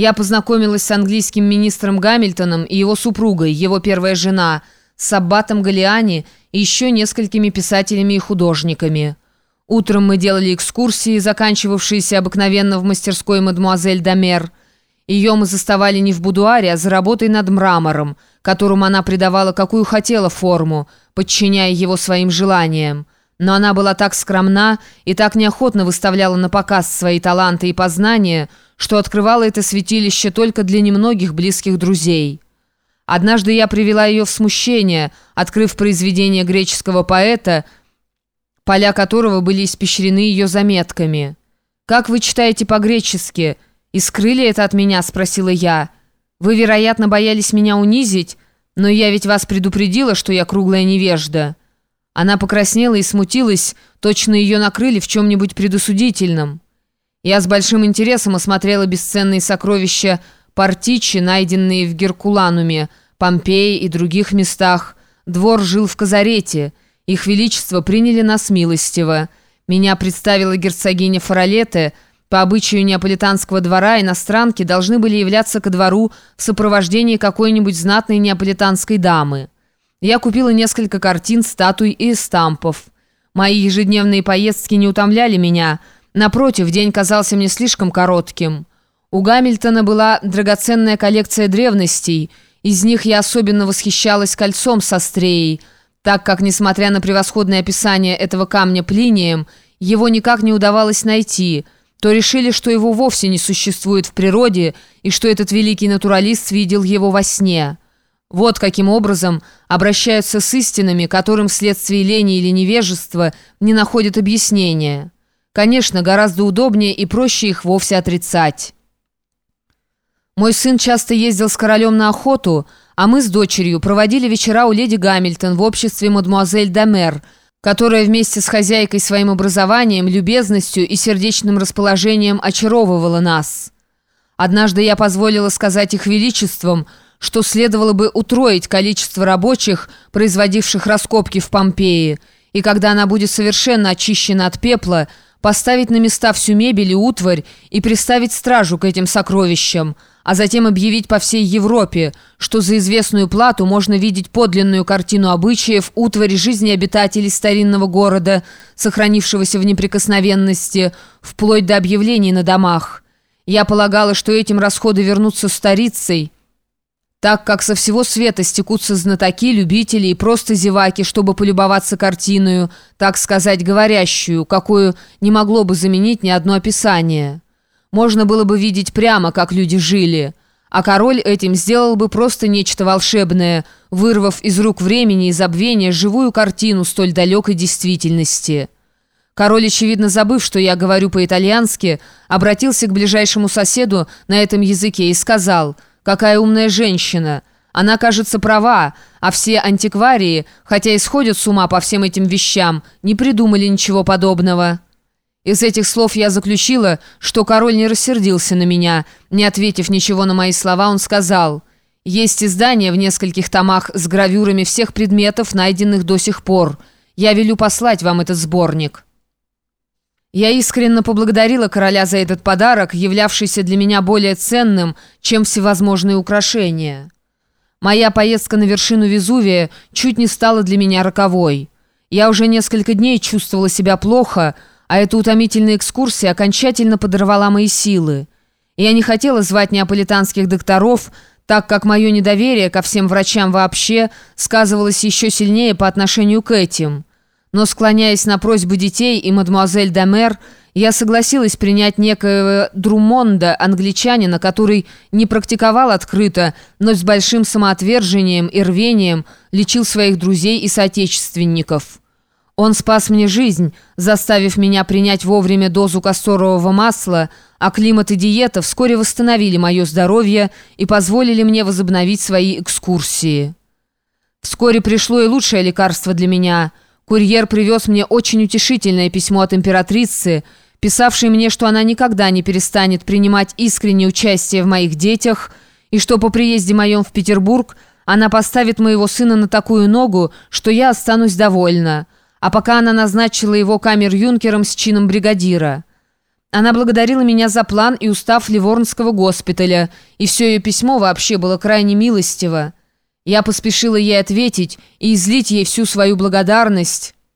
Я познакомилась с английским министром Гамильтоном и его супругой, его первая жена, с Аббатом Галиани и еще несколькими писателями и художниками. Утром мы делали экскурсии, заканчивавшиеся обыкновенно в мастерской мадемуазель Дамер. Ее мы заставали не в будуаре, а за работой над мрамором, которому она придавала какую хотела форму, подчиняя его своим желаниям. Но она была так скромна и так неохотно выставляла на показ свои таланты и познания, что открывала это святилище только для немногих близких друзей. Однажды я привела ее в смущение, открыв произведение греческого поэта, поля которого были испещрены ее заметками. «Как вы читаете по-гречески? И скрыли это от меня?» – спросила я. «Вы, вероятно, боялись меня унизить, но я ведь вас предупредила, что я круглая невежда». Она покраснела и смутилась, точно ее накрыли в чем-нибудь предосудительном. Я с большим интересом осмотрела бесценные сокровища Партичи, найденные в Геркулануме, Помпеи и других местах. Двор жил в Казарете. Их Величество приняли нас милостиво. Меня представила герцогиня Фаролете. По обычаю неаполитанского двора иностранки должны были являться ко двору в сопровождении какой-нибудь знатной неаполитанской дамы. Я купила несколько картин, статуй и эстампов. Мои ежедневные поездки не утомляли меня. Напротив, день казался мне слишком коротким. У Гамильтона была драгоценная коллекция древностей. Из них я особенно восхищалась кольцом со стреей, так как, несмотря на превосходное описание этого камня Плинием, его никак не удавалось найти, то решили, что его вовсе не существует в природе и что этот великий натуралист видел его во сне». Вот каким образом обращаются с истинами, которым вследствие лени или невежества не находят объяснения. Конечно, гораздо удобнее и проще их вовсе отрицать. Мой сын часто ездил с королем на охоту, а мы с дочерью проводили вечера у леди Гамильтон в обществе мадемуазель Дамер, которая вместе с хозяйкой своим образованием, любезностью и сердечным расположением очаровывала нас. Однажды я позволила сказать их величеством – что следовало бы утроить количество рабочих, производивших раскопки в Помпеи, и когда она будет совершенно очищена от пепла, поставить на места всю мебель и утварь и приставить стражу к этим сокровищам, а затем объявить по всей Европе, что за известную плату можно видеть подлинную картину обычаев, утвари жизни обитателей старинного города, сохранившегося в неприкосновенности, вплоть до объявлений на домах. Я полагала, что этим расходы вернутся старицей, так как со всего света стекутся знатоки, любители и просто зеваки, чтобы полюбоваться картиною, так сказать, говорящую, какую не могло бы заменить ни одно описание. Можно было бы видеть прямо, как люди жили, а король этим сделал бы просто нечто волшебное, вырвав из рук времени и забвения живую картину столь далекой действительности. Король, очевидно забыв, что я говорю по-итальянски, обратился к ближайшему соседу на этом языке и сказал – Какая умная женщина! Она, кажется, права, а все антикварии, хотя и сходят с ума по всем этим вещам, не придумали ничего подобного». Из этих слов я заключила, что король не рассердился на меня. Не ответив ничего на мои слова, он сказал, «Есть издание в нескольких томах с гравюрами всех предметов, найденных до сих пор. Я велю послать вам этот сборник». Я искренне поблагодарила короля за этот подарок, являвшийся для меня более ценным, чем всевозможные украшения. Моя поездка на вершину Везувия чуть не стала для меня роковой. Я уже несколько дней чувствовала себя плохо, а эта утомительная экскурсия окончательно подорвала мои силы. Я не хотела звать неаполитанских докторов, так как мое недоверие ко всем врачам вообще сказывалось еще сильнее по отношению к этим – но, склоняясь на просьбы детей и мадемуазель Дамер, я согласилась принять некоего Друмонда, англичанина, который не практиковал открыто, но с большим самоотвержением и рвением лечил своих друзей и соотечественников. Он спас мне жизнь, заставив меня принять вовремя дозу касторового масла, а климат и диета вскоре восстановили мое здоровье и позволили мне возобновить свои экскурсии. Вскоре пришло и лучшее лекарство для меня – Курьер привез мне очень утешительное письмо от императрицы, писавшей мне, что она никогда не перестанет принимать искреннее участие в моих детях и что по приезде моем в Петербург она поставит моего сына на такую ногу, что я останусь довольна. А пока она назначила его камер-юнкером с чином бригадира. Она благодарила меня за план и устав Ливорнского госпиталя, и все ее письмо вообще было крайне милостиво. Я поспешила ей ответить и излить ей всю свою благодарность».